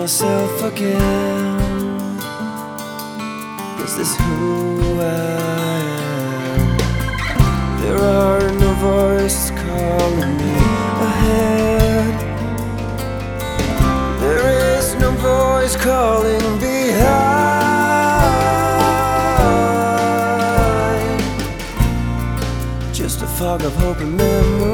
myself again? Is this who I am? There are no voices calling me ahead. There is no voice calling behind. Just a fog of hope and memory.